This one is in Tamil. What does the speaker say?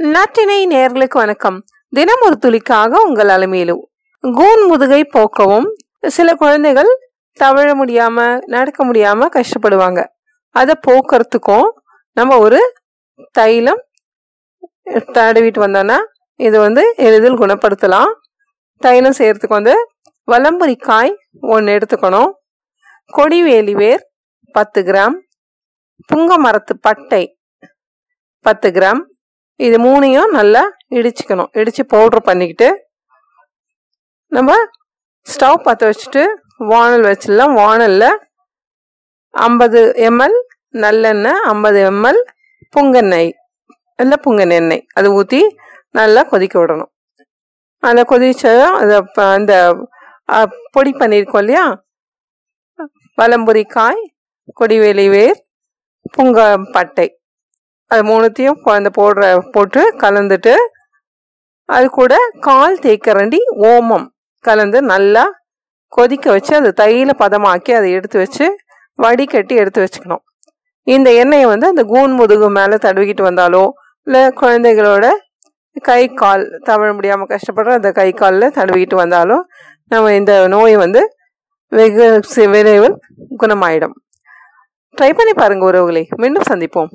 நாட்டினை நேர்களுக்கு வணக்கம். தினம் ஒரு துளிக்காக உங்கள் அலமையிலு கூன் முதுகை போக்கவும். சில குழந்தைகள் தவழ முடியாம நடக்க முடியாம கஷ்டப்படுவாங்க. அதை போக்குறதுக்கும் நம்ம ஒரு தைலம் தடவிட்டு வந்தோம்னா இது வந்து எளிதில் குணப்படுத்தலாம். தைலம் செய்யறதுக்கு வந்து வலம்புரிக்காய் ஒன்று எடுத்துக்கணும். கொடி வேலிவேர் பத்து கிராம். புங்க மரத்து பட்டை பத்து கிராம். இது மூணையும் நல்லா இடிச்சுக்கணும். இடித்து பவுட்ரு பண்ணிக்கிட்டு நம்ம ஸ்டவ் பற்ற வச்சுட்டு வானல் வச்சிடலாம். வானலில் ஐம்பது எம்எல் நல்லெண்ணெய் ஐம்பது எம்எல் புங்கெண்ணெய். இல்லை புங்கெண்ணெய். அதை ஊற்றி நல்லா கொதிக்க விடணும். அதை கொதிச்சதும் அதை அந்த பொடி பண்ணியிருக்கோம் இல்லையா? வலம்புரிக்காய் கொடிவேலி வேர் புங்க பட்டை. அது மூணுத்தையும் அந்த போடுற போட்டு கலந்துட்டு அது கூட கால் தேக்கரண்டி ஓமம் கலந்து நல்லா கொதிக்க வச்சு அது தையில பதமாக்கி அதை எடுத்து வச்சு வடிகட்டி எடுத்து வச்சுக்கணும். இந்த எண்ணெயை வந்து அந்த கூன் முதுகு மேலே தடவிக்கிட்டு வந்தாலோ இல்லை குழந்தைகளோட கை கால் தவழ முடியாமல் கஷ்டப்படுற அந்த கை காலில் தடவிக்கிட்டு வந்தாலும் நம்ம இந்த நோய் வந்து வெகு விரைவில் குணமாயிடும். ட்ரை பண்ணி பாருங்கள் உறவுகளை. மீண்டும் சந்திப்போம்.